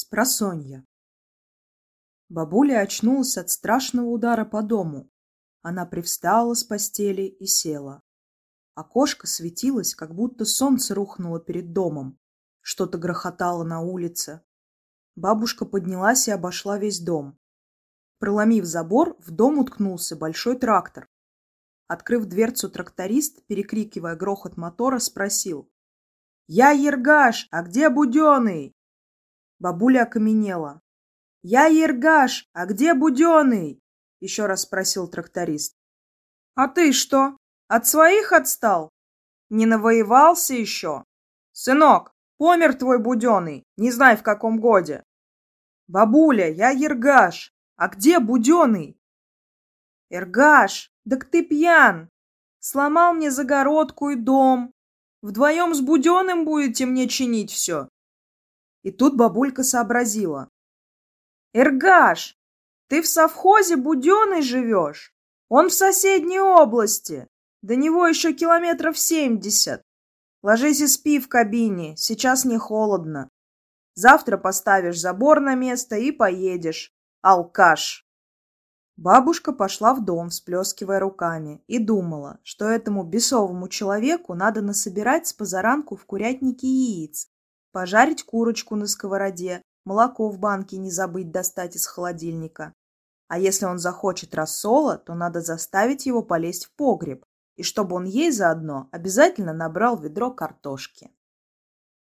Спросонья. Бабуля очнулась от страшного удара по дому. Она привстала с постели и села. Окошко светилось, как будто солнце рухнуло перед домом. Что-то грохотало на улице. Бабушка поднялась и обошла весь дом. Проломив забор, в дом уткнулся большой трактор. Открыв дверцу, тракторист, перекрикивая грохот мотора, спросил. «Я Ергаш, а где Буденный?» Бабуля окаменела. «Я Ергаш, а где Буденный?» — еще раз спросил тракторист. «А ты что, от своих отстал? Не навоевался еще? Сынок, помер твой Буденный, не знаю в каком годе». «Бабуля, я Ергаш, а где Буденный?» «Эргаш, так ты пьян! Сломал мне загородку и дом. Вдвоем с Буденным будете мне чинить все. И тут бабулька сообразила. «Эргаш, ты в совхозе Буденной живешь? Он в соседней области. До него еще километров семьдесят. Ложись и спи в кабине, сейчас не холодно. Завтра поставишь забор на место и поедешь. Алкаш!» Бабушка пошла в дом, всплескивая руками, и думала, что этому бесовому человеку надо насобирать с позаранку в курятнике яиц, пожарить курочку на сковороде, молоко в банке не забыть достать из холодильника. А если он захочет рассола, то надо заставить его полезть в погреб, и чтобы он ей заодно обязательно набрал ведро картошки.